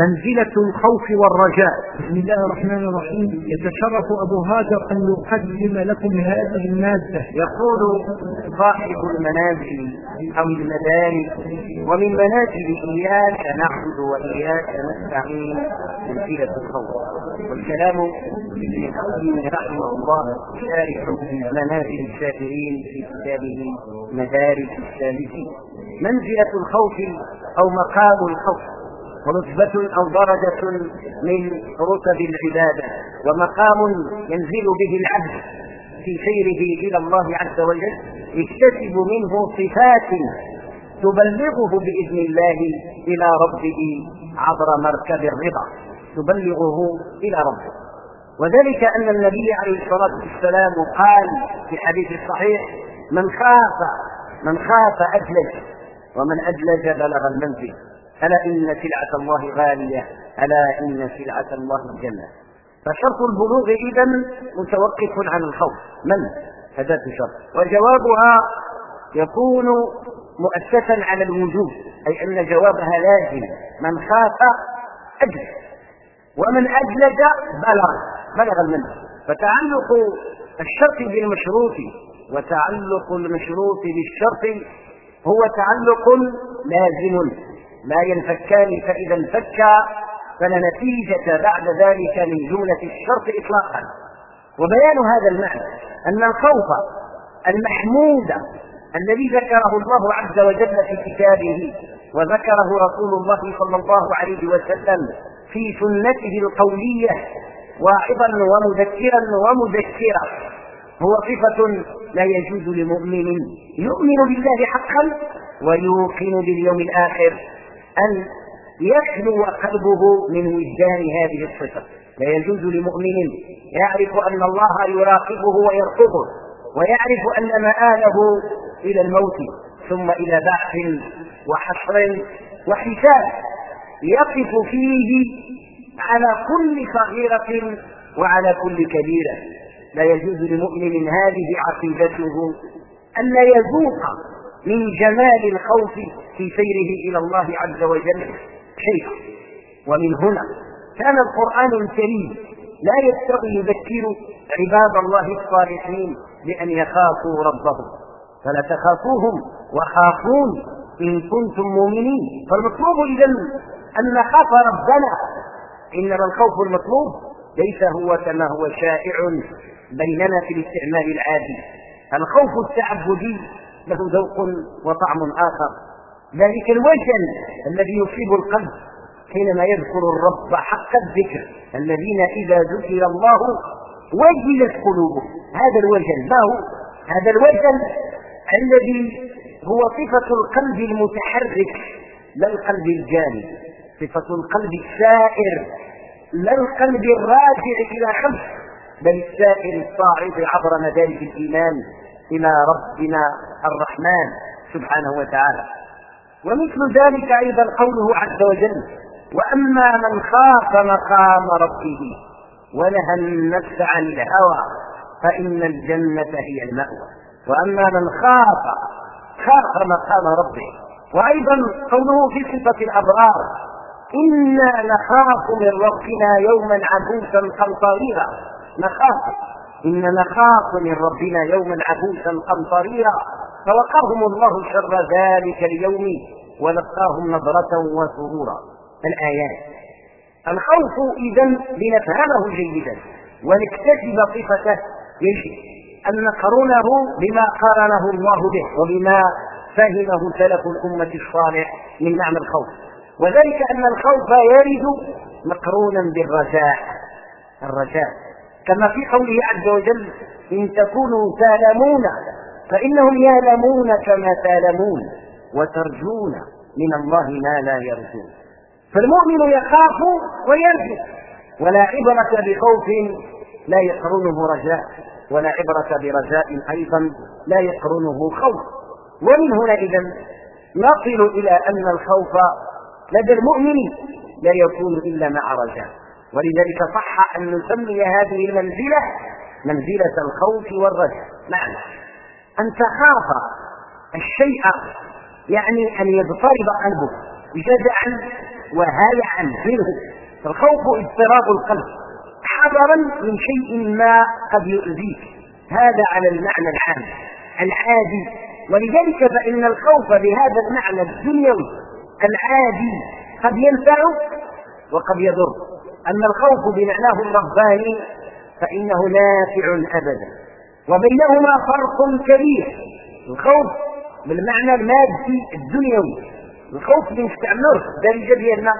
منزلة الخوف والرجاء. بسم الله الرحمن الرحيم. يتشرف أبو هاجر أن يقدم لكم هذه المادة. يقول صاحب المنازل أو المدارس ومن منازل إياك نعبد وإياك نستعين منزلة الخوف. والكلام ابن القيم رحمه الله شارح منازل الشافعين في كتابه مدارس السالكين منزلة الخوف أو مقام الخوف. رتبة أو درجة من رتب العبادة ومقام ينزل به العبد في سيره إلى الله عز وجل يكتسب منه صفات تبلغه بإذن الله إلى ربه عبر مركب الرضا تبلغه إلى ربه. وذلك أن النبي عليه الصلاة والسلام قال في حديث الصحيح من خاف من خاف أدلج ومن أدلج بلغ المنزل. ألا إن سلعة الله غالية ألا إن سلعة الله الجنة فشرط البلوغ إذا متوقف عن الخوف. من؟ أداة شرط وجوابها يكون مؤسسا على الوجوب أي أن جوابها لازم. من خاف أجل. ومن أجلد بلغ. بلغ المنزل فتعلق الشرط بالمشروط وتعلق المشروط بالشرط هو تعلق لازم. لا ينفكان فإذا انفكا فلا نتيجة بعد ذلك من جملة الشرط إطلاقا. وبيان هذا المعنى أن الخوف المحمود الذي ذكره الله عز وجل في كتابه وذكره رسول الله صلى الله عليه وسلم في سنته القولية واعظا ومذكرا ومذكرا هو صفة لا يجوز لمؤمن يؤمن بالله حقا ويوقن باليوم الآخر. أن يخلو قلبه من وجدان هذه الصفة. لا يجوز لمؤمن يعرف أن الله يراقبه ويرقبه ويعرف أن مآله إلى الموت ثم إلى بعث وحشر وحساب. يقف فيه على كل صغيرة وعلى كل كبيرة. لا يجوز لمؤمن هذه عقيدته أن يذوق من جمال الخوف في سيره إلى الله عز وجل. شيئا ومن هنا كان القرآن الكريم لا يستطيع يذكر عباد الله الصالحين بأن يخافوا ربهم. فلا تخافوهم وخافون إن كنتم مؤمنين. فالمطلوب إذا أن نخاف ربنا. إنما الخوف المطلوب ليس هو كما هو شائع بيننا في الاستعمال العادي. الخوف التعبدي له ذوق وطعم آخر. ذلك الوجل الذي يصيب القلب حينما يذكر الرب حق الذكر الذين إذا ذكر الله وجلت قلوبهم. هذا الوجل ما هو؟ هذا الوجل الذي هو صفة القلب المتحرك لا القلب الجاني. صفة القلب السائر لا القلب الراجع إلى خلف بل السائر الصاعد عبر مدارك الإيمان. إلى ربنا الرحمن سبحانه وتعالى. ومثل ذلك أيضا قوله عز وجل وأما من خاف مقام ربه ونهى النفس عن الهوى فإن الجنة هي المأوى. وأما من خاف خاف مقام ربه. وأيضا قوله في صفة الأبرار إنا نخاف من ربنا يوما عبوسا قمطريرا نخاف. إن نخاف من ربنا يوما عبوسا قمطريرا فوقاهم الله شر ذلك اليوم ولقاهم نظرة وسرورا. الآيات. الخوف إذا لنفهمه جيدا ونكتسب صفته. يجب أن نقرنه بما قارنه الله به وبما فهمه سلف الأمة الصالح من معنى الخوف. وذلك أن الخوف يرد مقرونا بالرجاء. الرجاء. كما في قوله عز وجل إن تكونوا تعلمون فإنهم يعلمون كما تعلمون وترجون من الله ما لا يرجون. فالمؤمن يخاف ويرجو ولا عبرة بخوف لا يقرنه رجاء ولا عبرة برجاء أيضا لا يقرنه خوف. ومن هنا إذا نصل إلى أن الخوف لدى المؤمن لا يكون إلا مع رجاء. ولذلك صح أن نسمي هذه المنزلة منزلة الخوف والرجاء. معنى أن تخاف الشيء يعني أن يضطرب قلبك جزعا وهلعا منه. فالخوف اضطراب القلب. حذرا من شيء ما قد يؤذيك. هذا على المعنى العام العادي. ولذلك فإن الخوف بهذا المعنى الدنيوي العادي قد ينفع وقد يضر. أما الخوف بمعناه الرباني فإنه نافع أبدا. وبينهما فرق كبير. الخوف بالمعنى المادي الدنيوي. الخوف اللي نستعملوه الدارجة ديالنا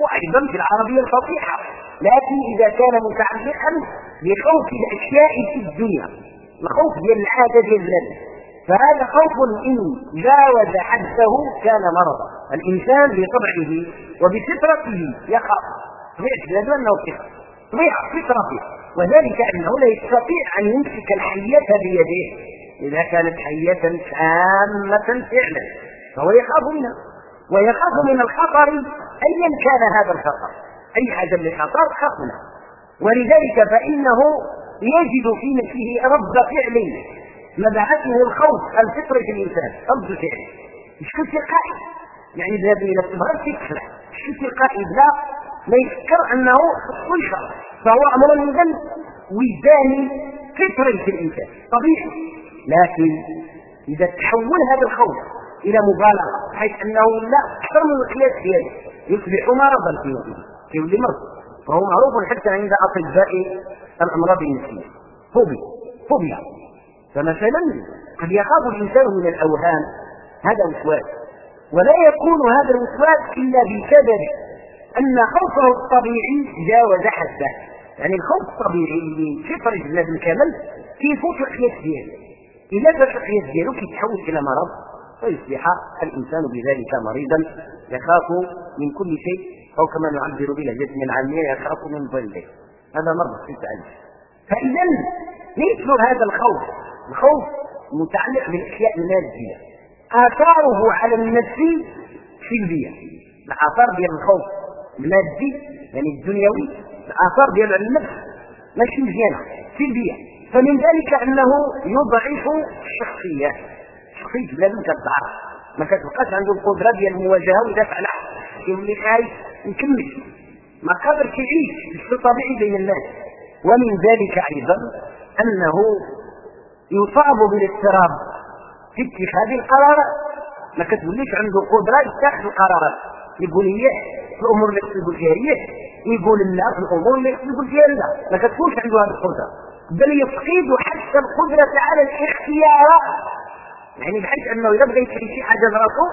وأيضا في العربية الفصيحة. لكن إذا كان متعلقا بخوف الأشياء في الدنيا الخوف ديال العادة ديال الناس فهذا خوف إن جاوز حده كان مرضا. الإنسان بطبعه وبفطرته يخاف. طبيعة بلده أنه يخاف طبيعة فطرته وذلك أنه لا يستطيع أن يمسك الحية بيده. إذا كانت حية سامة فعلا. فهو يخاف منها. ويخاف من الخطر. أيا كان هذا الخطر. أي حاجة من الخطر؟ خاف منها. ولذلك فإنه يجد في نفسه رب فعل. مبعثه الخوف الفطري في الإنسان. رب فعل. مش كل تلقائي يعني بهذا إلى تظهر تكفر مش كل تلقائي لا. ما يفكر كل شر فهو أمر من وجداني فطري في الإنسان. طبيعي لكن إذا تحول هذا الخوف إلى مبالغة بحيث أنه لا أكثر من القياس دياله يصبح مرضا في وجهه يولي مرض وهو معروف حتى عند أطباء الأمراض النفسية. فوبيا فوبيا. فمثلا قد يخاف الإنسان من الأوهام هذا وسواس. ولا يكون هذا الوسواس إلا بسبب أن خوفه الطبيعي جاوز حده. يعني الخوف الطبيعي اللي فطر الجسد الكامل كيفوت القياس ديالو. إذا فات القياس ديالو كيتحول إلى مرض فيصبح الإنسان بذلك مريضا. يخاف من كل شيء أو كما نعبر بلهجتنا العامية يخاف من ظله هذا مرض في التعليم. فإذا مثل هذا الخوف. الخوف متعلق بالأشياء المادية. آثاره على النفس سلبية. الآثار ديال الخوف المادي يعني الدنيوي الآثار ديال النفس ماشي مزيانة سلبية فمن ذلك أنه يضعف الشخصية. شخصية بنادم كتضعف ما كتبقاش عنده القدرة ديال المواجهة ويدافع على يولي خايف يكمل ما قادرش يعيش في طبيعي بين الناس. ومن ذلك أيضا أنه يصاب بالاضطراب في اتخاذ القرارات ما كتوليش عنده قدرة يتخذ القرارات يقول هي في الأمور اللي يقول هي ويقول لا في الأمور اللي يقول فيها لا ما كتكونش عنده هذه القدرة. بل يفقد حتى القدرة على الاختيار. يعني بحيث أنه إذا بغى يشري شي حاجة لراسه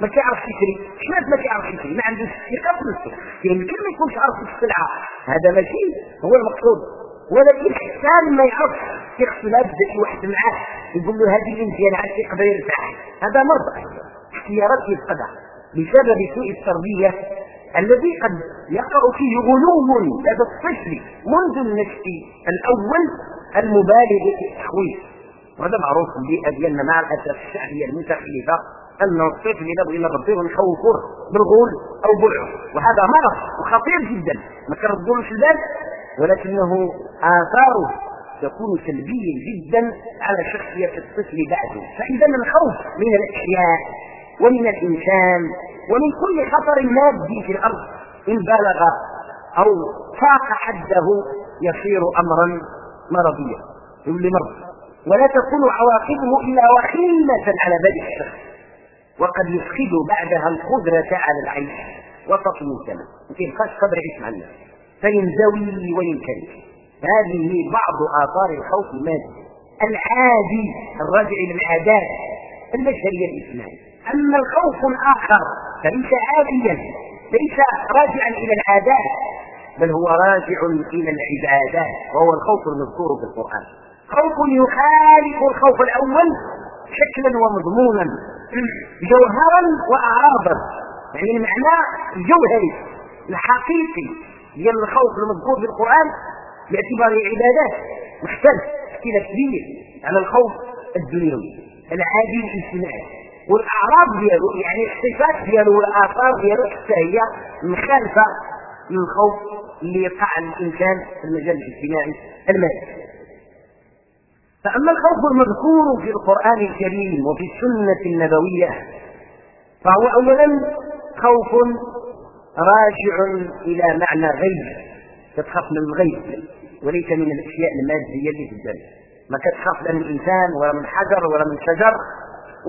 ما كيعرفش يشري شنو ما كيعرفش يشري ما عندوش ثقه في نفسه يمكن ما يكونش عارف السلعه هذا ماشي هو المقصود. ولكن حتى ما يعرفش يغسل يبدا شي واحد معاه يقول له هذه اللي مزيانه عاد يقدر يرتاح هذا مرض اختيارات يفقدها بسبب سوء التربية الذي قد يقع فيه غلو لدى الطفل منذ النشء الأول المبالغ في التخويف وهذا معروف البيئه مع الاسف الشعبيه المتخلفة أن الطفل إذا بغينا نربيه نخوفوه بالغول أو بالعف وهذا مرض وخطير جدا. ما كنردولوش البال؟ ولكنه اثاره تكون سلبيا جدا على شخصية الطفل بعده. فاذا الخوف من الاشياء ومن الإنسان ومن كل خطر مادي في الأرض إن بلغ أو فاق حده يصير امرا مرضيا يولي مرض. ولا تكون عواقبه إلا وخيمة على بال الشخص وقد يفقد بعدها القدرة على العيش وسط المجتمع ما يبقاش قدر يعيش مع الناس فينزوي وينكرف هذه بعض آثار الخوف المادي. العادي الراجع إلى العادات البشرية الإسلامية. أما الخوف الآخر فليس عاديا ليس راجعا إلى العادات بل هو راجع إلى العبادات وهو الخوف المذكور في القرآن. خوف يخالف الخوف الأول شكلا ومضمونا جوهرا واعراضا. يعني المعنى الجوهري الحقيقي ديال الخوف المذكور في القرآن باعتبار عبادات مختلف اختلاف كبير على الخوف الدنيوي العادي الاجتماعي. والاعراض ديالو يعني الصفات ديالو والآثار ديالو حتى هي مخالفة للخوف اللي يقع الإنسان في المجال الاجتماعي المادي. فأما الخوف المذكور في القرآن الكريم وفي السنة النبوية فهو أولا خوف راجع إلى معنى غيب تتخاف من الغيب وليس من الأشياء المادية اللي في الدنيا. ما كتخاف لا من إنسان ولا من حجر ولا من شجر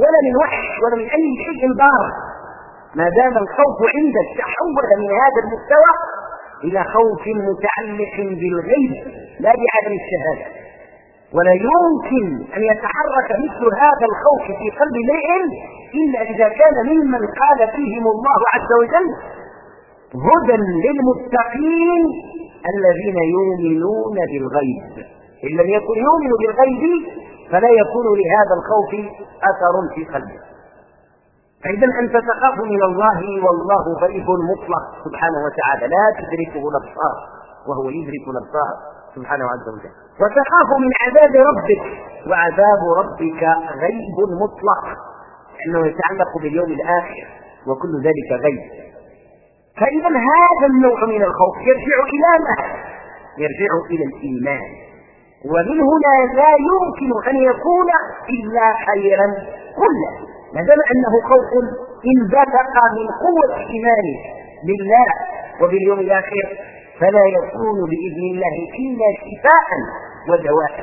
ولا من وحش ولا من أي شيء ضار ما دام الخوف عندك تحول من هذا المستوى إلى خوف متعلق بالغيب لا بعدم الشهادة. ولا يمكن أن يتحرك مثل هذا الخوف في قلب امرئ إلا إذا كان ممن قال فيهم الله عز وجل هدى للمتقين الذين يؤمنون بالغيب. إن لم يكن يؤمن بالغيب فلا يكون لهذا الخوف أثر في قلبه. فإذا أنت تخاف من الله والله غيب مطلق سبحانه وتعالى. لا تدركه الأبصار وهو يدرك الأبصار سبحانه عز وجل. وتخاف من عذاب ربك وعذاب ربك غيب مطلق لأنه يتعلق باليوم الآخر وكل ذلك غيب. فإذا هذا النوع من الخوف يرجع إلى ما؟ يرجع إلى الإيمان. ومن هنا لا يمكن أن يكون إلا خيرا كله ما دام أنه خوف انبثق من قوة إيمانه بالله وباليوم الآخر فلا يكون بإذن الله إلا شفاء ودواء.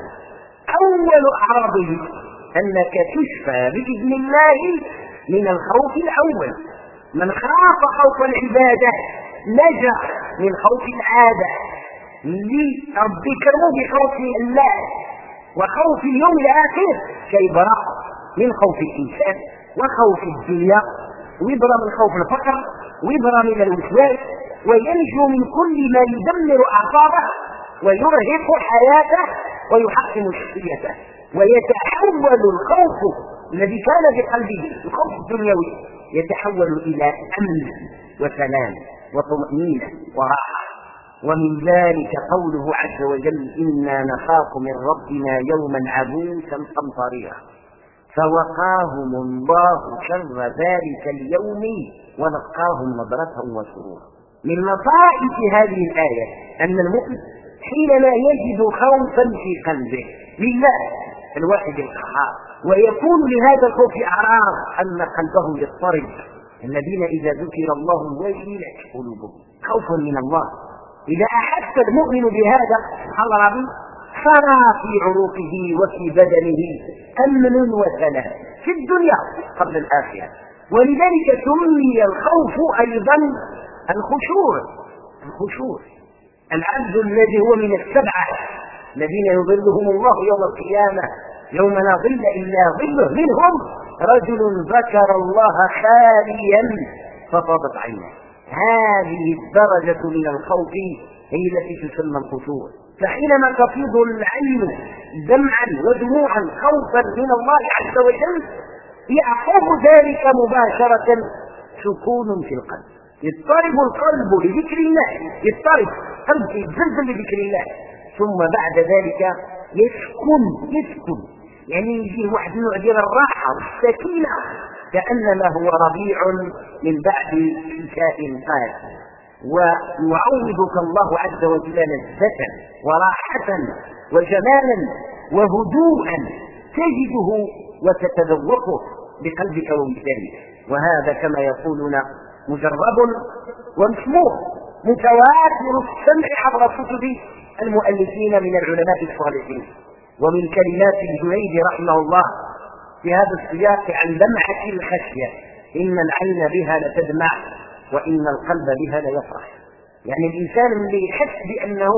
أول أعراضه أنك تشفى بإذن الله من الخوف الأول. من خاف خوف العبادة نجا من خوف العادة. لربي كرمه بخوف الله وخوف اليوم الآخر كيبرأ من خوف الإنسان وخوف الدنيا ويبرى من خوف الفقر ويبرى من الوسواس وينجو من كل ما يدمر أعصابه ويرهق حياته ويحكم شخصيته ويتحول الخوف الذي كان في قلبه الخوف الدنيوي يتحول إلى أمن وسلام وطمأنينة وراحة. ومن ذلك قوله عز وجل إنا نخاف من ربنا يوما عبوسا قمطريرا. فوقاهم الله شر ذلك اليوم ولقاهم نظرة وسرورا. من لطائف هذه الآية أن المؤمن حينما يجد خوفا في قلبه لله الواحد القهار ويكون لهذا الخوف أعراض أن قلبه يضطرب. الذين إذا ذكر الله وجلت قلوبهم خوفا من الله. إذا أحس المؤمن بهذا الربي فرى في عروقه وفي بدنه أمن وسلام في الدنيا قبل الآخرة. ولذلك سمي الخوف أيضا الخشوع الخشوع. العبد الذي هو من السبعة الذين يظلهم الله يوم القيامة يوم لا ظل إلا ظله منهم رجل ذكر الله خاليا ففاضت عينه هذه الدرجة من الخوف هي التي تسمى الخشوع. فحينما تفيض العين دمعا ودموعا خوفا من الله عز وجل يعقب ذلك مباشرة سكون في القلب. يضطرب القلب لذكر الله يضطرب قلب يتزلزل لذكر الله. ثم بعد ذلك يسكن يسكن. يعني يجي واحد النوع ديال الراحة والسكينه كانما هو ربيع من بعد شتاء قال ويعوضك الله عز وجل لذة وراحة وجمالا وهدوءا تجده وتتذوقه بقلبك ووجدانك وهذا كما يقولون مجرب ومسموع متواتر السمع عبر كتب المؤلفين من العلماء الصالحين. ومن كلمات الجنيد رحمه الله في هذا السياق عن لمحة الخشية. إن العين بها لتدمع وإن القلب بها ليفرح. يعني الإنسان اللي يحس بأنه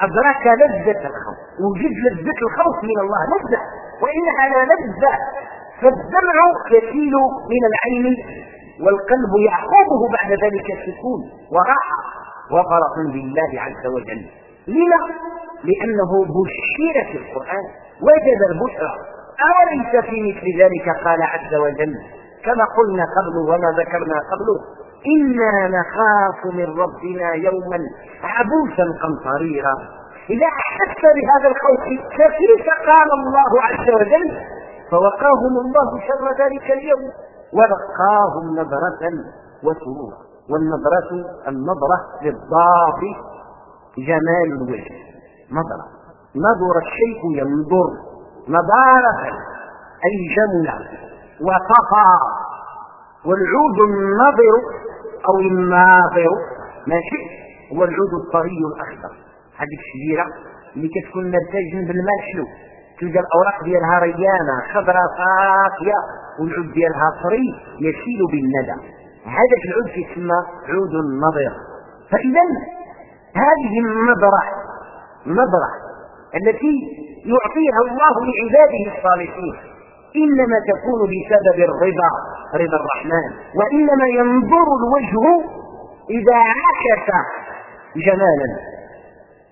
أدرك لذة الخوف وجد لذة الخوف من الله لذة وإنها لا لذة. فالدمع يسيل من العين والقلب يعقبه بعد ذلك السكون وراحة وفرح بالله عز وجل. لما؟ لأنه بشر في القرآن. وجد البشرى أوليس في مثل ذلك؟ قال عز وجل كما قلنا قبل وما ذكرنا قبله إنا نخاف من ربنا يوما عبوسا قمطريرا. إذا أحس بهذا الخوف فكيف قال الله عز وجل؟ فوقاهم الله شر ذلك اليوم ولقاهم نظرة وسرورا والنظرة النظرة للضاد جمال الوجه نظرة نظر الشيء ينظر. نظارة أي جمل وطفى والعود النظر أو الناظر ماشي؟ هو العود الطري الأخضر. هذيك الشجيرة اللي كتكون نبتة جنب الماء الحلو تلقى الأوراق ديالها ريانة خضراء صافية والعود ديالها طري يسيل بالندى. هذاك العود يسمى عود النضر فإذا هذه النظرة نظرة التي يعطيها الله لعباده الصالحين. إنما تكون بسبب الرضا رضا الرحمن. وإنما ينظر الوجه إذا عكس جمالا.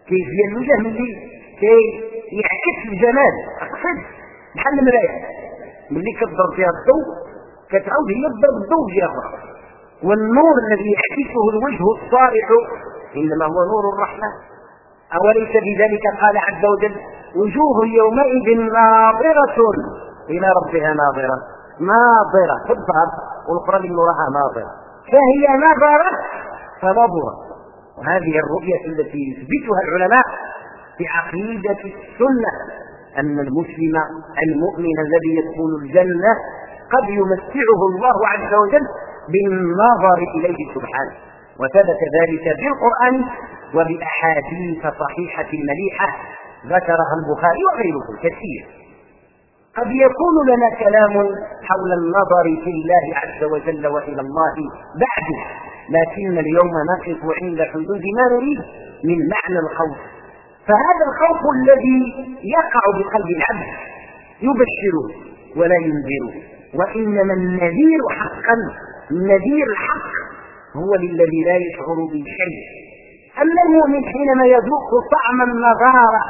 كيف هي الوجه اللي كي يعكس الجمال؟ أقصد بحال المراية ملي كتضرب فيها الضوء كتعود هي تضرب الضوء أخرى والنور الذي يعكسه الوجه الصالح إنما هو نور الرحمن. أوليس بذلك؟ قال عز وجل وجوه يومئذ ناظرة إلى ربها ناظرة. ناظرة. تظهر والأخرى من نورها ناظرة. فهي نظرة فنظرت وهذه الرؤية التي يثبتها العلماء في عقيدة السنة أن المسلم المؤمن الذي يدخل الجنة قد يمتعه الله عز وجل بالنظر إليه سبحانه. وثبت ذلك بالقرآن وبأحاديث صحيحة مليحة ذكرها البخاري وغيره كثير قد يكون لنا كلام حول النظر في الله عز وجل وإلى الله بعد لكن اليوم نقف عند حدود ما نريد من معنى الخوف. فهذا الخوف الذي يقع بقلب العبد يبشره ولا ينذره. وإنما النذير حقا النذير الحق هو للذي لا يشعر بشيء اما المؤمن حينما يذوق طعم النظاره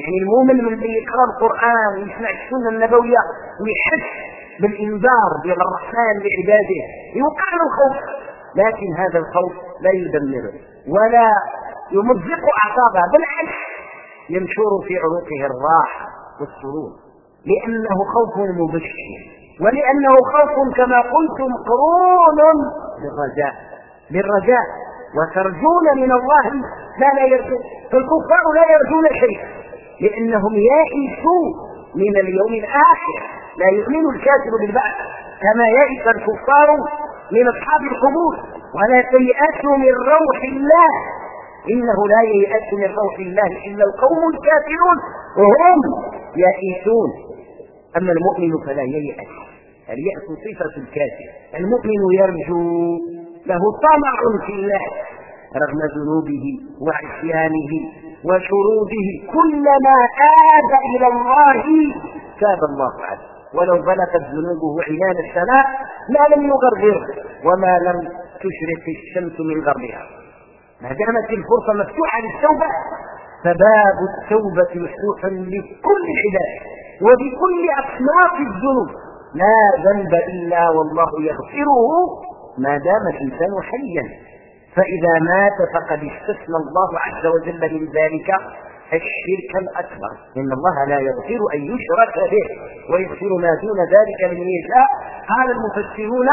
يعني المؤمن من اللي يقرأ القرآن ويسمع السنة النبوية ويحس بالإنذار ديال الرحمن لعباده يوقع له الخوف لكن هذا الخوف لا يدمره ولا يمزق أعصابه بالعكس ينشر في عنقه الراحة والسرور. لأنه خوف مبشر ولأنه خوف كما قلتم قرون بالرجاء بالرجاء وترجون من الله ما لا يرجون فالكفار لا يرجون شيئا لأنهم يائسوا من اليوم الآخر لا يؤمن الكافر بالبعث كما يئس الكفار من أصحاب القبور ولا تيأسوا من روح الله إنه لا ييأس من روح الله إلا القوم الكافرون وهم يئسون أما المؤمن فلا ييأس اليأس صفة الكافر؟ المؤمن يرجو له طمع في الله رغم ذنوبه وعصيانه وشروطه كلما آب إلى الله تاب الله عنه. ولو بلغت ذنوبه عنان السماء ما لم يغرغره وما لم تشرق الشمس من غربها ما دامت الفرصة مفتوحة للتوبة فباب التوبة مفتوح لكل العباد وبكل أصناف الذنوب. لا ذنب إلا والله يغفره ما دام الإنسان حيا فإذا مات فقد استثنى الله عز وجل من ذلك الشرك الأكبر. إن الله لا يغفر أن يشرك به ويغفر ما دون ذلك لمن يشاء. قال المفسرون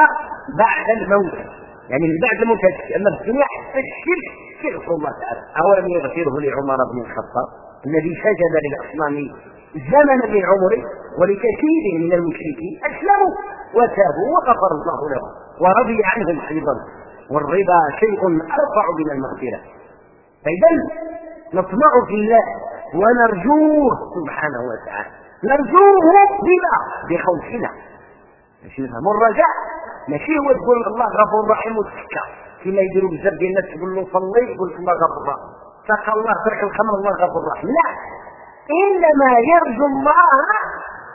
بعد الموت يعني من بعد الموت أما الدنيا حتى الشرك يغفر الله تعالى. أولم يغفره لعمر بن الخطاب؟ الذي سجد للأصنام زمنا من عمره ولكثير من المشركين أسلموا وتابوا وغفر الله لهم. ورضي عنهم أيضا. والرضا شيء أرفع من المغفرة. فإذا نطمع في الله ونرجوه سبحانه وتعالى. نرجوه بما بخوفنا. ماشي نفهم الرجاء. ماشي هو تقول الله غفور رحيم وتسكى كما يديروا بزاف ديال الناس تقول له صلي. يقول لك الله غفور رحيم. سقى الله ترك الخمر الله غفور رحيم. لا. إنما يرجو الله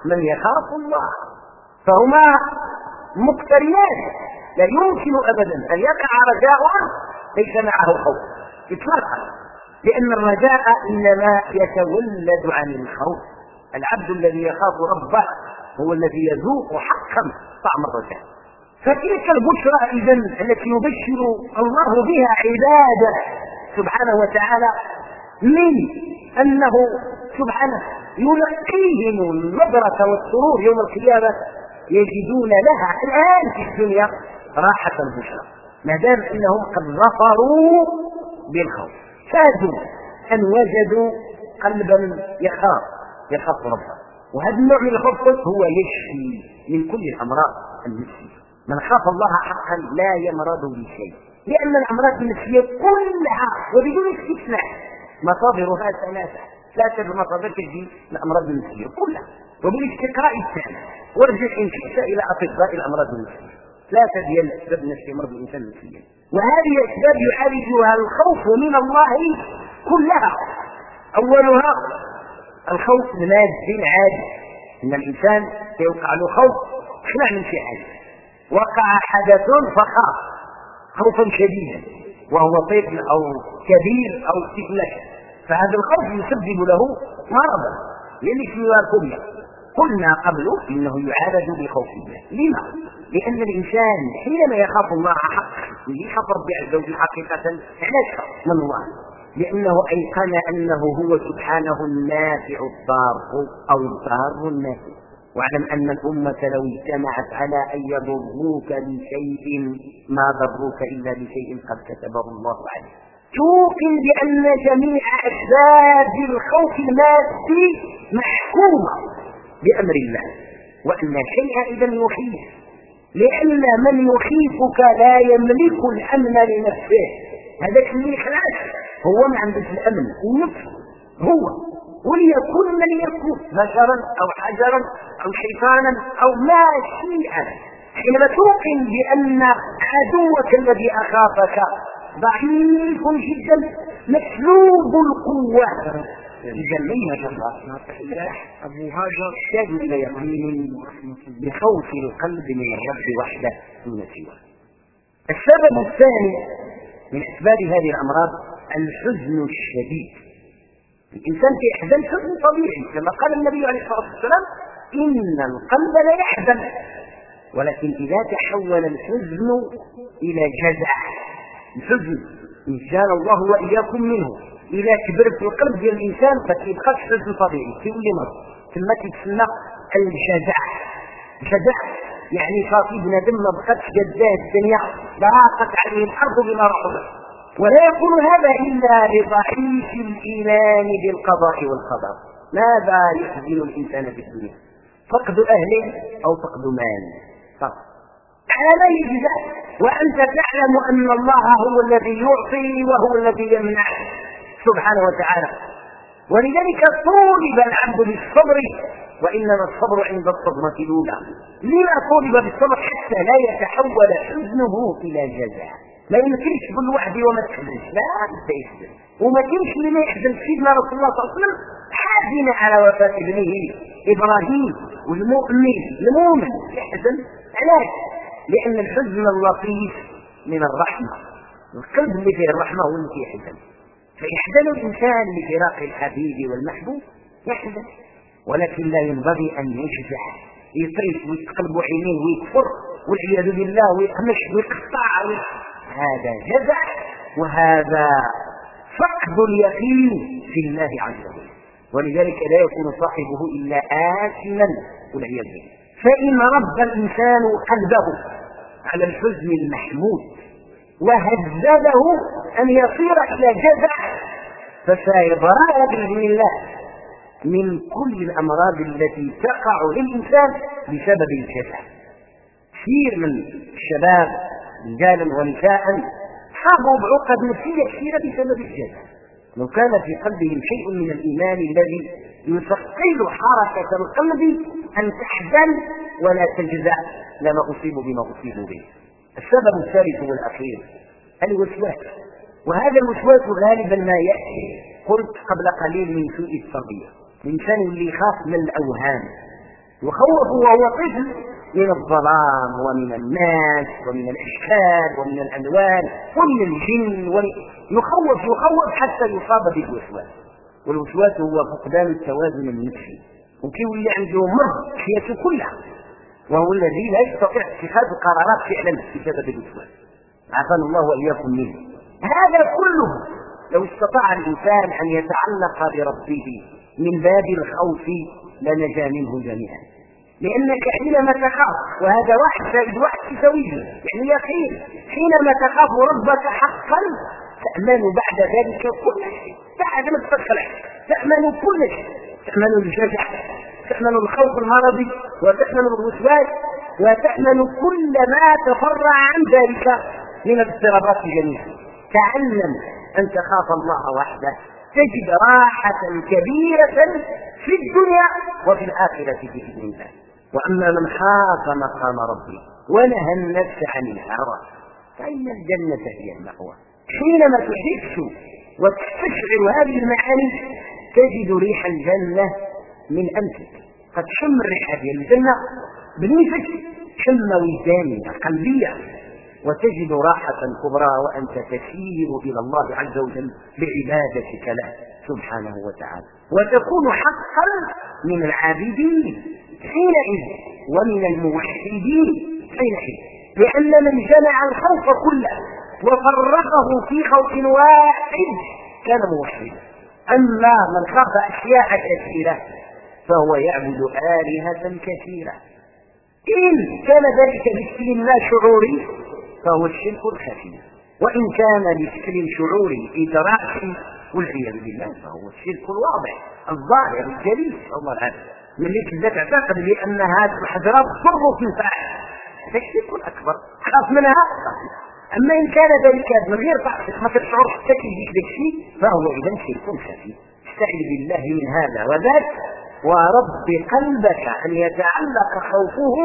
من يخاف الله. فهما مقترنان لا يمكن ابدا أن يقع رجاء ليس معه خوف. اطلاقا لأن الرجاء إنما يتولد عن الخوف. العبد الذي يخاف ربه هو الذي يذوق حقا طعم الرجاء. فتلك البشرى اذا التي يبشر الله بها عباده سبحانه وتعالى من أنه سبحانه يلقيهم النظرة والسرور يوم القيامة يجدون لها الآن في الدنيا راحة البشرى ما دام إنهم قد ظفروا بالخوف. فازوا أن وجدوا قلبا يخاف يخاف ربه. وهذا النوع من الخوف هو يشفي من كل الأمراض النفسية. من خاف الله حقا لا يمرض بشيء. لأن الأمراض النفسية كلها وبدون استثناء مصادرها ثلاثة. ثلاثة المصادر تجي الأمراض النفسية كلها. وبالاستقراء الثاني وارجع إن شئت إلى أطباء الأمراض النفسية ثلاثة ديال الأسباب التي يمرض الإنسان نفسيا وهذه أسباب يعالجها الخوف من الله كلها. أولها الخوف المادي العادي إن الإنسان يوقع له خوف. خلع من عادي وقع حدث فخاف. خوفا شديدا. وهو طفل أو كبير أو طفلة. فهذا الخوف يسبب له مرضا. لأن في قلنا قبل إنه يعالج بخوف الله. لما؟ لأن الإنسان حينما يخاف الله حق يخاف ربي عز وجل حقيقة علاش من الله. لأنه أيقن أنه هو سبحانه النافع الضار أو الضار النافع. واعلم أن الأمة لو اجتمعت على أن يضروك بشيء ما ضروك إلا بشيء قد كتبه الله عليك. توقن بأن جميع أسباب الخوف المادي محكومة. بأمر الله. وأن شيء إذا يخيف لأن من يخيفك لا يملك الأمن لنفسه. هذاك اللي خلاص. هو ما عندك الأمن. النفس هو. وليكن من يكون بشرا أو حجرا أو شيطانا أو ما شيئا. حينما توقن بأن عدوك الذي أخافك ضعيف جدا مسلوب القوة. من الله أبو هاجر يحتاج إلى يقين بخوف القلب من الرب وحده دون سواه. السبب الثاني من أسباب هذه الأمراض الحزن الشديد. الإنسان في يحزن حزن طبيعي كما قال النبي عليه الصلاة والسلام إن القلب لا يحزن. ولكن إذا تحول الحزن إلى جزع الحزن إن شاء الله وإياكم منه. إذا كبر في القلب ديال الإنسان فتبقى حزن طبيعي. في كل مرة ثم تتسمى الجزع. جزع يعني صافي بنادم ما بقاتش جداه الدنيا. ضاقت عليه الأرض بما رحبت. ولا يكون هذا إلا لضعيف الإيمان بالقضاء والقدر. ماذا يحزن الإنسان في الدنيا؟ فقد أهله أو فقد مال. فقط هذا يجزع وأنت تعلم أن الله هو الذي يعطي وهو الذي يمنع. سبحانه وتعالى. ولذلك طولب العبد بالصبر وإنما الصبر عند الصدمة الأولى. لما طولب بالصبر حتى لا يتحول حزنه إلى جزاء؟ ما يمكنش تقول لوحدي وما تحزنش. لا انت يحزن وما كاينش اللي ما يحزن سيدنا رسول الله صلى الله عليه وسلم حزن على وفاة ابنه إبراهيم والمؤمن المؤمن يحزن علاش لأن الحزن اللطيف من الرحمة. القلب اللي فيه الرحمة هو اللي يحزن. فيحزن الإنسان لفراق الحبيب والمحبوب يحزن. ولكن لا ينبغي أن يشجع يطيش ويتقلب عينيه ويكفر والعياذ بالله ويقمش ويقطع. هذا جزع وهذا فقد اليقين في الله عز وجل. ولذلك لا يكون صاحبه إلا آثما والعياذ بالله. فإن رب الإنسان قلبه على الحزن المحمود وهذبه أن يصير إلى جزع فسيبرأ بإذن الله من كل الأمراض التي تقع للإنسان بسبب الجزع كثير من الشباب رجالا ونساء حاضوا بعقد نفسية كثيرة بسبب الجهل لو كان في قلبهم شيء من الإيمان الذي يثقل حركة القلب ان تحزن ولا تجزع لما اصيبوا بما أصيبوا به. السبب الثالث والاخير الوسواس. وهذا الوسواس غالبا ما يأتي قلت قبل قليل من سوء التربية. الإنسان اللي يخاف من الأوهام يخوف وهو طفل من الظلام ومن الناس ومن الأشكال ومن الألوان ومن الجن يخوف يخوف حتى يصاب بالوسواس. والوسواس هو فقدان التوازن النفسي. وكيولي عنده مرض حياته كلها. وهو الذي لا يستطيع اتخاذ قرارات فعلا بسبب الوسواس عافانا الله وإياكم منه. هذا كله لو استطاع الإنسان أن يتعلق بربه من باب الخوف لنجا منه جميعا. لأنك حينما تخاف وهذا واحد زائد واحد تساويه يعني يقين حينما تخاف ربك حقا تأمن بعد ذلك كل شيء. بعد ما تدخل تأمن كل شيء. تأمن الجزع تأمن الخوف المرضي وتأمن الوسواس وتأمن كل ما تفرع عن ذلك من الاضطرابات الجميعة تعلم أن تخاف الله وحده تجد راحة كبيرة في الدنيا وفي الآخرة بإذن الله. وأما من خاف مقام ربه ونهى النفس عن الهوى فإن الجنة هي المأوى. حينما تحس وتستشعر هذه المعاني تجد ريح الجنة من أنفك. قد شم الريحة ديال الجنة بنفسك شم وجدانية قلبية. وتجد راحة كبرى وأنت تسير إلى الله عز وجل بعبادتك له سبحانه وتعالى. وتكون حقا من العابدين حينئذ ومن الموحدين حينئذ. لأن من جمع الخوف كله وفرقه في خوف واحد كان موحدا. أما من خاف أشياء كثيرة فهو يعبد آلهة كثيرة. إن كان ذلك بشكل لا شعوري فهو الشرك الخفي. وإن كان بشكل شعوري إدراكي والعياذ بالله فهو الشرك الواضح الظاهر الجليل. الله من اللي تبدا تعتقد بأن هذه الحجرات تضر في الفاعل هذا الشرك الأكبر. خاف منها؟ أما إن كان ذلك من غير ما تشعر حتى كيجيك ذاك الشيء فهو إذا شرك خفي استعذ بالله من هذا وذاك ورب قلبك أن يتعلق خوفه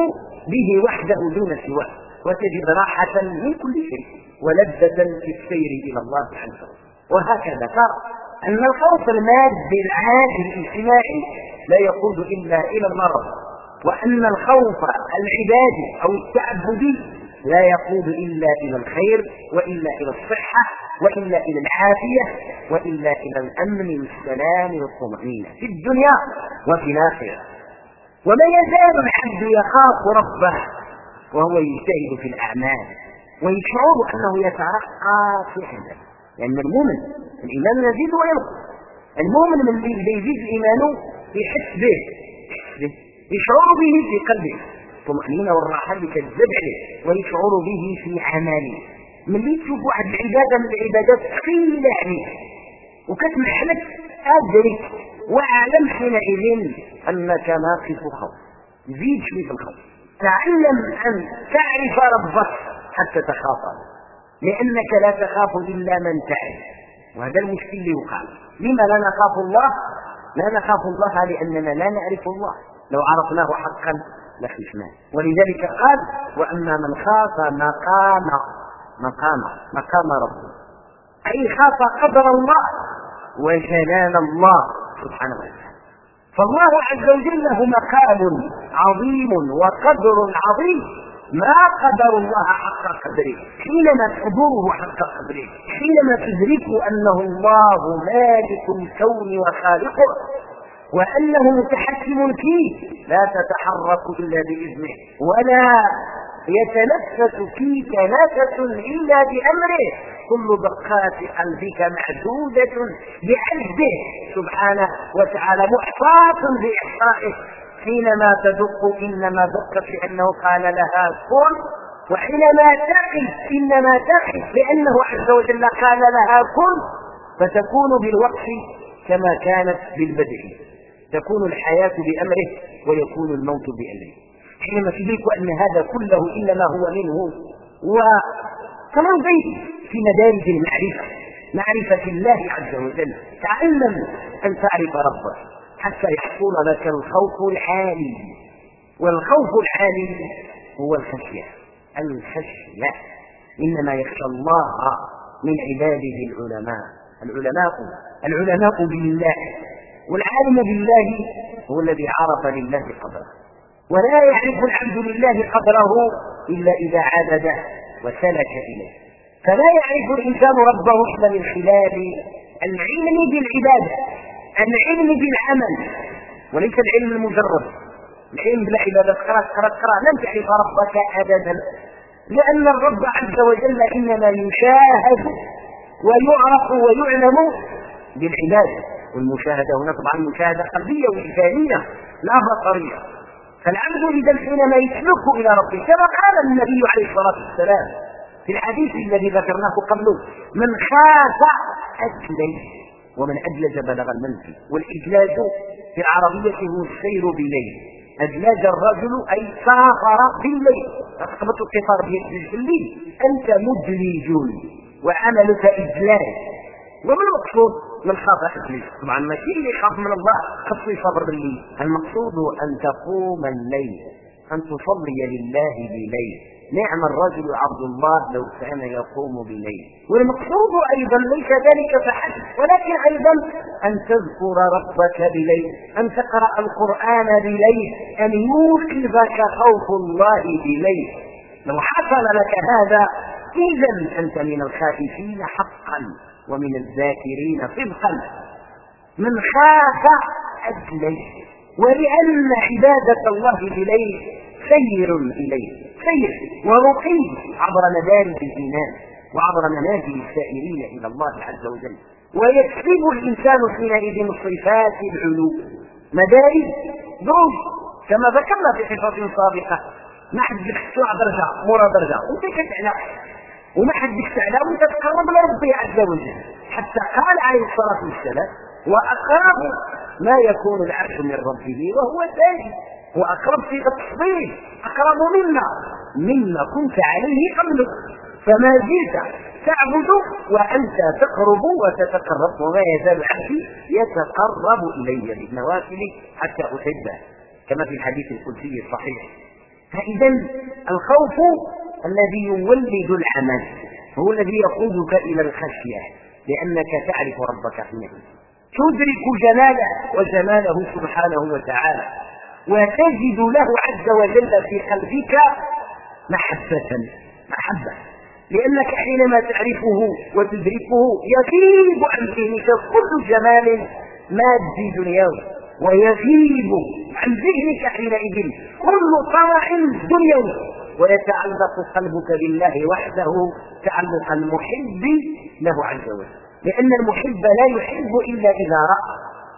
به وحده دون سواه وتجد راحة من كل شيء ولذة في السير إلى الله عز وجل. وهكذا ترى أن الخوف المادي العادي الاجتماعي لا يقود إلا إلى المرض وأن الخوف العبادي أو التعبدي لا يقود إلا إلى الخير وإلا إلى الصحة وإلا إلى العافية وإلا إلى الأمن والسلام والطمأنينة في الدنيا وفي الآخرة. وما يزال العبد يخاف ربه وهو يجتهد في الأعمال ويشعر أنه يترقى في حزن لأن المؤمن الإيمان يزيد وينقص. المؤمن من يزيد إيمانه يحس به يشعر به في قلبه. الطمأنينة والراحة اللي كتزاد عليه ويشعر به في عمله ملي تشوف واحد العبادة من العبادات ثقيلة عليه وكتمح لك أدرك واعلم حينئذ أنك ناقص خوف. زيد شوي في الخوف. تعلم أن تعرف ربك حتى تخاف. لأنك لا تخاف إلا من تعرف. وهذا المشكل اللي وقع لما لا نخاف الله؟ لا نخاف الله لأننا لا نعرف الله. لو عرفناه حقا لخشناه ولذلك قال وأما من خاف مقام مقام مقام ربه. أي خاف قدر الله وجلال الله سبحانه وتعالى. فالله عز وجل له مقام عظيم وقدر عظيم. ما قدر الله حق قدره. حينما تحضره حق قدره. حينما تدرك أنه الله مالك الكون وخالقه. وأنه متحكم فيه لا تتحرك إلا بإذنه ولا يتنفس فيك نفس إلا بأمره كل دقات قلبك محدودة بعزه سبحانه وتعالى محصاة بإحصائه. حينما تدق إنما دقت لأنه قال لها كن وحينما تقف إنما تقف لأنه عز وجل قال لها كن فتكون بالوقت كما كانت بالبدء. تكون الحياة بأمره ويكون الموت بأمره. حينما تدرك أن هذا كله إنما هو منه وكما بيت في مدارج المعرفة معرفة الله عز وجل. تعلم أن تعرف ربك حتى يحصل لك الخوف الحالي والخوف الحالي هو الخشية. الخشية. إنما يخشى الله من عباده العلماء. العلماء العلماء بالله. والعالم بالله هو الذي عرف لله قدره ولا يعرف العبد لله قدره إلا إذا عبده وسلك إليه. فلا يعرف الإنسان ربه إلا من خلال العلم بالعبادة العلم بالعمل وليس العلم المجرد. العلم بالعبادة اقرأ اقرأ اقرأ لم تعرف ربك أبدا. لأن الرب عز وجل إنما يشاهد ويعرف ويعلم بالعبادة. والمشاهدة هنا طبعا مشاهدة قلبية وإنسانية لا بصرية. فالعبد إذا حينما يسلك إلى ربه كما قال النبي عليه الصلاة والسلام في الحديث الذي ذكرناه قبله من خاف أجلي ومن أدلج بلغ المنزل والإدلاج في العربية هو السير بليل أدلج الرجل أي سافر بالليل. رقبة القطار بالليل أنت مدلج وعملك إدلاج وما المقصود من خاف إبليس طبعا ماشي اللي يخاف من الله خصو يصبر بالليل. المقصود أن تقوم الليل أن تصلي لله بليل. نعم الرجل عبد الله لو كان يقوم بليل. والمقصود أيضا ليس ذلك فحسب ولكن أيضا أن تذكر ربك بليل أن تقرأ القرآن بليل أن يوقظك خوف الله بليل. لو حصل لك هذا إذا أنت من الخائفين حقا. ومن الذاكرين صدقا من خاف أدلج ولأن عبادة الله بليل سير إليه سير ورقي عبر مدارج الإيمان وعبر منازل السائرين إلى الله عز وجل. ويكسب الإنسان حينئذ صفات العلو مدارج دروج كما ذكرنا في حصص سابقة. ما حد يخشع درجة مرة درجة. وانت كتعلى وما حد يستعلى وانت تقرب لربي عز وجل حتى قال عليه الصلاة والسلام وأقرب ما يكون العبد من ربه وهو ساجد وأقرب في التصوير أقرب منا مما كنت عليه قبل فما زلت تعبد وأنت تقرب وتتقرب وما يزال عبدي يتقرب إلي بالنوافل حتى أحبه. كما في الحديث القدسي الصحيح. فإذا الخوف الذي يولد العمل. هو الذي يقودك إلى الخشية لأنك تعرف ربك حينئذ. تدرك جلاله وجماله سبحانه وتعالى وتجد له عز وجل في قلبك محبة محبة. لأنك حينما تعرفه وتدركه يغيب عن ذهنك كل جمال مادي دنيوي ويغيب عن ذهنك حينئذ كل طمع دنيوي. ويتعلق قلبك بالله وحده تعلق المحب له عز وجل. لأن المحب لا يحب إلا إذا رأى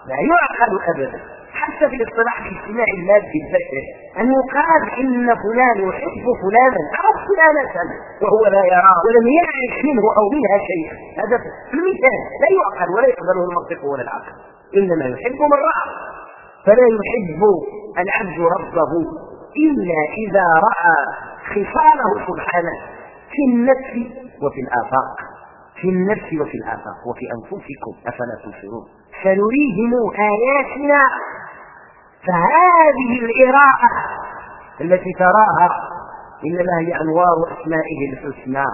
لا يعقل أبدا. حتى في الاصطلاح الاجتماعي المادي البشري أن يقال إن فلان يحب فلانا أو فلانة وهو لا يراه ولم يعرف منه أو منها شيئا. هذا في المثال لا يعقل ولا يقبله المنطق ولا العقل. إنما يحب من رأى. فلا يحب العبد ربه. إلا إذا رأى خصاله سبحانه في النفس وفي الآفاق. في النفس وفي الآفاق. وفي أنفسكم. أفلا تبصرون. سنريهم آياتنا. فهذه الإراءة التي تراها إنما هي أنوار أسمائه الحسنى.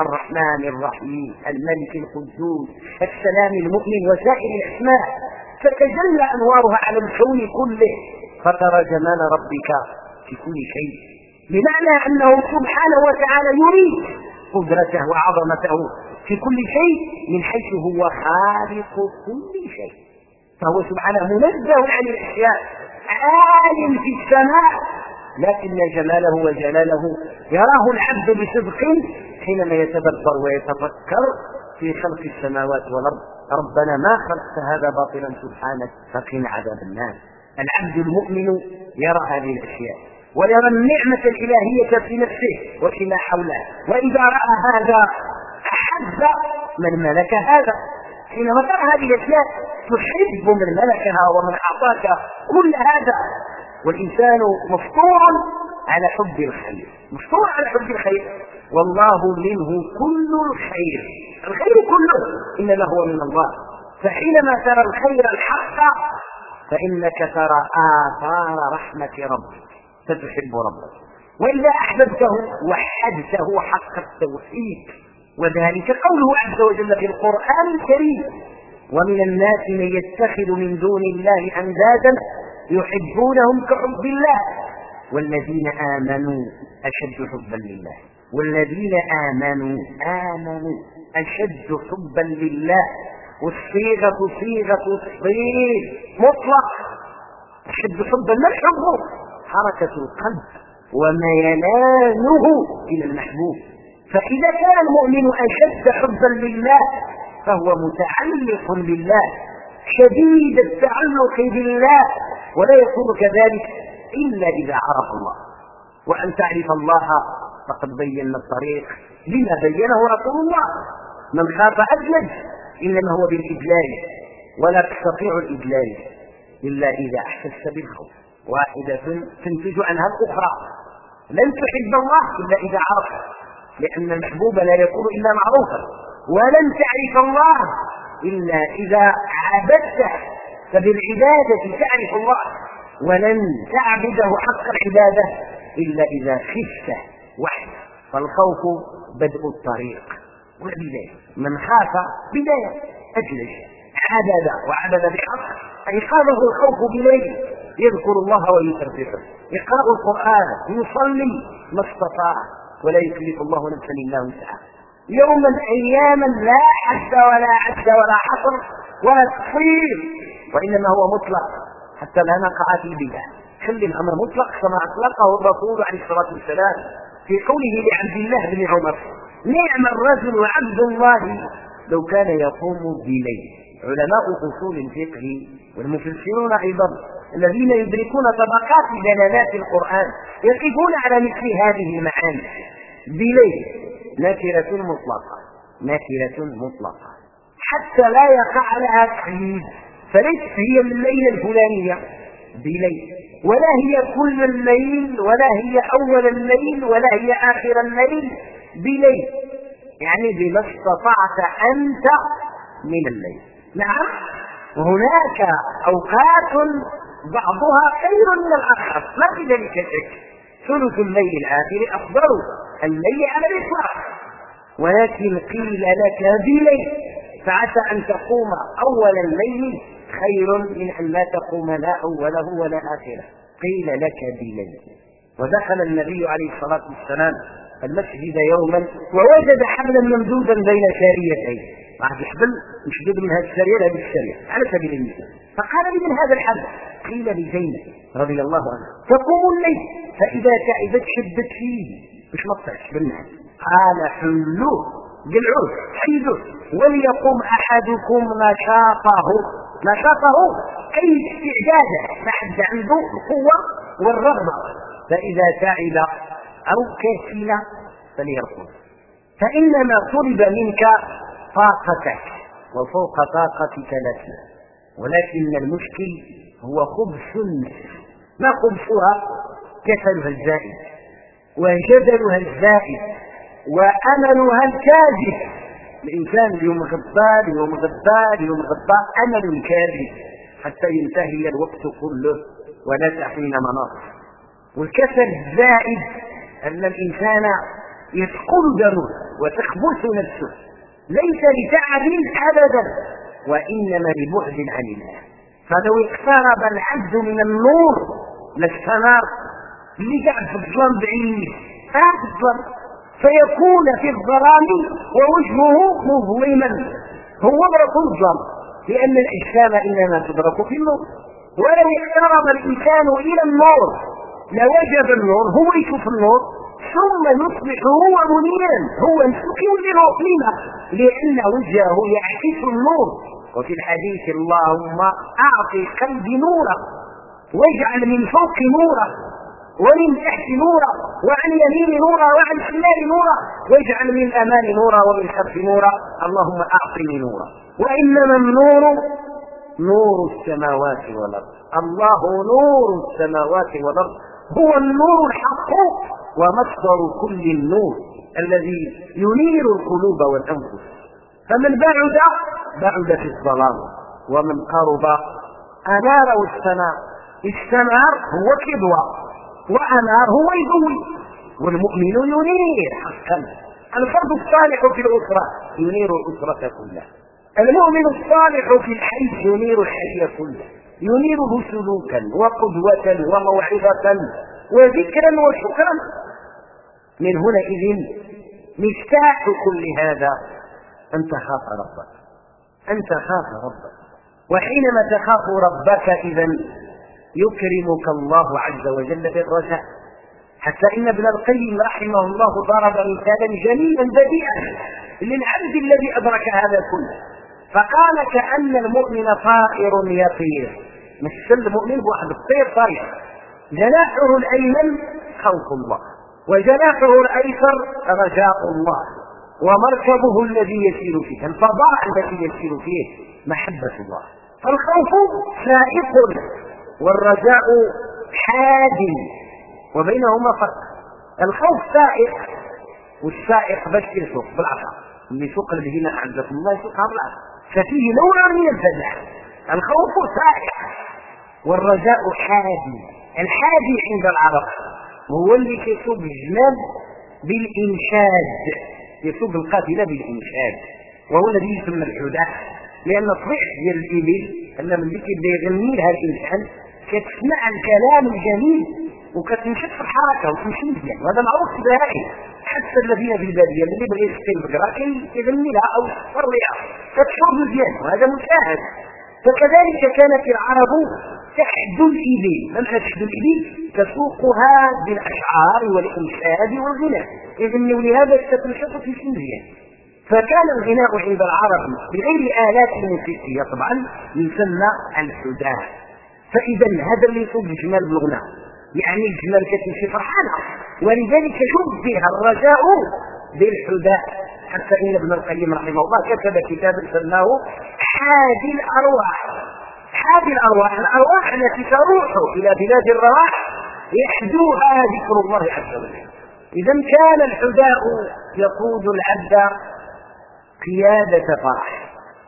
الرحمن الرحيم. الملك القدوس. السلام المؤمن وسائر الأسماء. تتجلى أنوارها على الكون كله. فترى جمال ربك في كل شيء بمعنى أنه سبحانه وتعالى يريد قدرته وعظمته في كل شيء من حيث هو خالق كل شيء. فهو سبحانه منزه عن الأشياء عال في السماء. لكن جماله وجلاله يراه العبد بصدق حينما يتدبر ويتفكر في خلق السماوات والأرض. ربنا ما خلقت هذا باطلا سبحانك فقنا عذاب الناس العبد المؤمن يرى هذه الأشياء. ويرى النعمة الإلهية في نفسه وفيما حوله. وإذا رأى هذا أحب من ملك هذا. حينما ترى هذه الأشياء تحب من ملكها ومن أعطاك كل هذا. والإنسان مفطور على حب الخير. مفطور على حب الخير. والله منه كل الخير. الخير كله إنما هو من الله. فحينما ترى الخير الحق فإنك ترى آثار رحمة ربك. فتحب ربك. وإذا أحببته وحدته حق التوحيد. وذلك قوله عز وجل في القرآن الكريم ومن الناس من يتخذ من دون الله أندادا يحبونهم كحب الله. والذين آمنوا أشد حبا لله. والذين آمنوا آمنوا أشد حبا لله. والصيغة صيغة الصيغ مطلق. أشد حبا ما الحب حركة القلب وميلانه إلى المحبوب. فإذا كان المؤمن أشد حبا لله فهو متعلق بالله شديد التعلق بالله ولا يكون كذلك إلا إذا عرف الله. وأن تعرف الله فقد بينا الطريق لما بينه رسول الله. من خاف أدلج إنما هو بالإجلال ولا تستطيع الإجلال إلا إذا أحسست بالخوف. واحدة تنتج عنها الأخرى. لن تحب الله إلا إذا عرفت لأن المحبوب لا يكون إلا معروفا. ولن تعرف الله إلا إذا عبدته فبالعبادة تعرف الله. ولن تعبده حق العبادة إلا إذا خفته وحده. فالخوف بدء الطريق. والبداية. من خاف بداية أجلس. عبد وعبد بحق. أيقاظه الخوف بليل. يذكر الله ويسبحه يقرأ القرآن يصلي ما استطاع ولا يكلف الله نفسا إلا وسعها. يوما أياما لا حد ولا عد ولا حصر ولا تفصيل وإنما هو مطلق حتى لا نقع في البدع. خلي الأمر مطلق كما أطلقه الرسول عليه الصلاة والسلام في قوله لعبد الله بن عمر نعم الرجل عبد الله. لو كان يقوم بليل. علماء أصول الفقه والمفسرون أيضا الذين يدركون طبقات دلالات القرآن يقفون على مثل هذه المعاني. بليل نكره مطلقة. نكره مطلقة. حتى لا يقع لها تحديد فليست هي الليلة الفلانية. بليل. ولا هي كل الليل ولا هي أول الليل ولا هي آخر الليل. بليل. يعني بما استطعت أنت من الليل. نعم هناك أوقات بعضها خير من الآخر. ما في ذلك شك ثلث الليل الآخر افضل الليل على الاطلاق ولكن قيل لك بليل. فعسى أن تقوم أول الليل خير من أن لا تقوم لا أوله ولا آخره. قيل لك بليل. ودخل النبي عليه الصلاة والسلام المسجد يوما ووجد حبلا ممدودا بين ساريتين واحد الحبل مشدود من هذه الساريه لهذه الساريه على سبيل المثال. فقال لي من هذا الحبل قيل لزينب رضي الله عنها. تقوم الليل فإذا تعبت شدت فيه. مش مطعش بالنعم قال حلوة بالعرف حيدوه وليقوم أحدكم نشاطه نشاطه أي استعداده ما حد عنده القوة والرغبة. فإذا تعب أو كسل فليرقد فإنما طلب منك طاقتك وفوق طاقتك لك. ولكن المشكل هو خبث ما خبثها؟ كسلها الزائد وجدلها الزائد وأملها الكاذب. الإنسان اليوم غضبان اليوم غضبان اليوم غضبان أمل كاذب حتى ينتهي الوقت كله ولا تحين مناص والكسل الزائد أن الإنسان يثقل دمه وتخبث نفسه. ليس لتعب أبدا وإنما لبعد عن الله. فلو اقترب العبد من النور لاستنار اللي قاعد في الظلام بعيد قاعد الظلام فيكون في الظلام ووجهه مظلما. هو مبرك الظلام لأن الأجسام إنما تدرك في النور. ولو اقترب الإنسان إلى النور لوجد النور هو يشوف النور. ثم يصبح هو منيرا هو نسكن لما لأن وجهه يعكس النور. وفي الحديث اللهم اعطي قلبي نورا واجعل من فوق نورا ومن تحت نورا وعن يمين نورا وعن شمال نورا واجعل من الأمام نورا ومن خلف نورا. اللهم أعطني نورا. وإنما النور نور السماوات والأرض. الله نور السماوات والأرض. هو النور الحق. ومصدر كل النور الذي ينير القلوب والأنفس. فمن بعد بعد في الظلام ومن قرب أنار السماء. السماء هو كدوة وأنار هو يضوي والمؤمن ينير حقا. الفرد الصالح في الأسرة ينير الأسرة كلها. المؤمن الصالح في الحي ينير الحي كله. ينيره سلوكا وقدوة وموعظة وذكرا وشكرا. من هنا إذن مفتاح كل هذا. أن تخاف ربك. أن تخاف ربك. وحينما تخاف ربك إذا يكرمك الله عز وجل بالرجاء. حتى إن ابن القيم رحمه الله ضرب مثالا جميلا بديعا للعبد الذي أدرك هذا كله. فقال كأن المؤمن طائر يطير. مثل المؤمن بواحد الطير طاير جناحه الأيمن خوف الله. وجناحه الأيسر رجاء الله ومركبه الذي يسير فيه الفضاء الذي يسير فيه محبة الله. فالخوف سائق والرجاء حاد وبينهما فرق. الخوف سائق والسائق باش يسوق بالعصا اللي يسوق البهيمة أعزكم الله يسوقها بالعصا ففيه نوع من الفزع الخوف سائق والرجاء حادي الحادي عند العرب. هو اللي كيسوق الجمال بالإنشاد يسوق القافلة بالإنشاد. وهو الذي يسمى الحداء لأن الطبيعة ديال الإبل أن ملي كيبدا يغني لها الإنسان كتسمع الكلام الجميل وكتنشد في الحركة وتمشي مزيان. وهذا معروف في البهائم حتى الذين في البادية اللي بغى يسقي البقرة كيغني لها أو يصفر لها. كتشرب مزيان وهذا مشاهد. فكذلك كانت العرب تحد الإبل. لم تحد الإبل؟ تسوقها بالأشعار والإنشاد والغناء. يغنوا لهذا تتنشط في مزيان فكان الغناء عند العرب بغير آلات موسيقية طبعا يسمى الحداة فإذا هذا اللي يصوب الجمال بالغناء يعني الجمال كتمشي فرحانة ولذلك شبه الرجاء بالحداء. حتى إن ابن القيم رحمه الله كتب كتابا سماه حادي الأرواح. حادي الأرواح. الأرواح التي تروح إلى بلاد الرواح يحدوها ذكر الله عز وجل. إذا كان الحداء يقود العبد قيادة فرح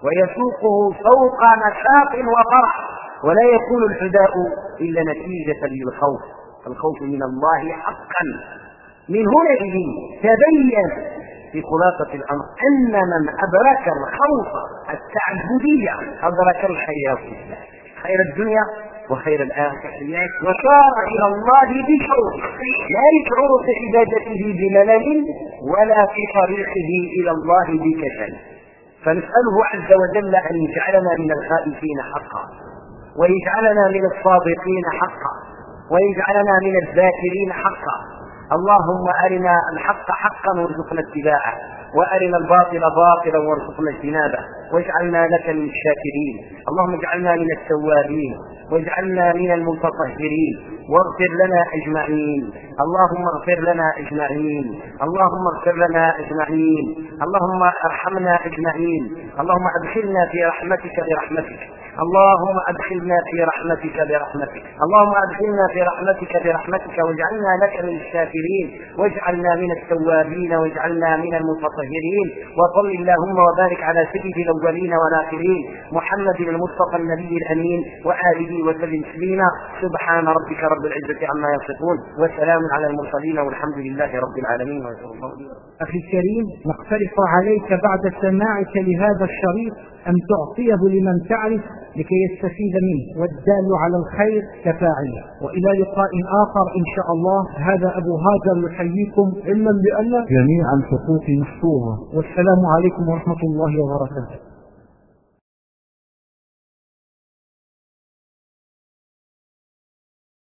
ويسوقه فوق نشاط وفرح ولا يكون الحداء إلا نتيجة للخوف. الخوف من الله حقا. من هنا تبين في خلاصة الأمر. أن من أدرك الخوف التعبدية أدرك الخير خير الدنيا وخير الآخرة. وصار إلى الله بشعور لا يشعر في عبادته بملل ولا في طريقه إلى الله بكسل. فنسأله عز وجل أن يجعلنا من الخائفين حقا ويجعلنا من الصادقين حقا ويجعلنا من الذاكرين حقا. اللهم أرنا الحق حقا وارزقنا اتباعه وأرنا الباطل باطلا وارزقنا اجتنابه واجعلنا لك من الشاكرين. اللهم اجعلنا من التوابين واجعلنا من المتطهرين. واغفر لنا أجمعين. اللهم اغفر لنا أجمعين. اللهم اغفر لنا أجمعين. اللهم ارحمنا أجمعين. اللهم أدخلنا في رحمتك برحمتك. اللهم أدخلنا في رحمتك برحمتك. اللهم أدخلنا في رحمتك برحمتك واجعلنا لك من الشاكرين. واجعلنا من التوابين واجعلنا من المتطهرين. وصل اللهم وبارك على سيد الأولين والآخرين. محمد المصطفى النبي الأمين. وآله وسلم تسليما. سبحان ربك رب العزة عما يصفون. وسلام على المرسلين والحمد لله رب العالمين. أخي الكريم نقترح عليك بعد سماعك لهذا الشريط أن تعطيه لمن تعرف لكي يستفيد منه والدال على الخير كفاعله. وإلى لقاء آخر إن شاء الله. هذا أبو هاجر يحييكم. علما بأن جميع الحقوق محفوظة. والسلام عليكم ورحمة الله وبركاته.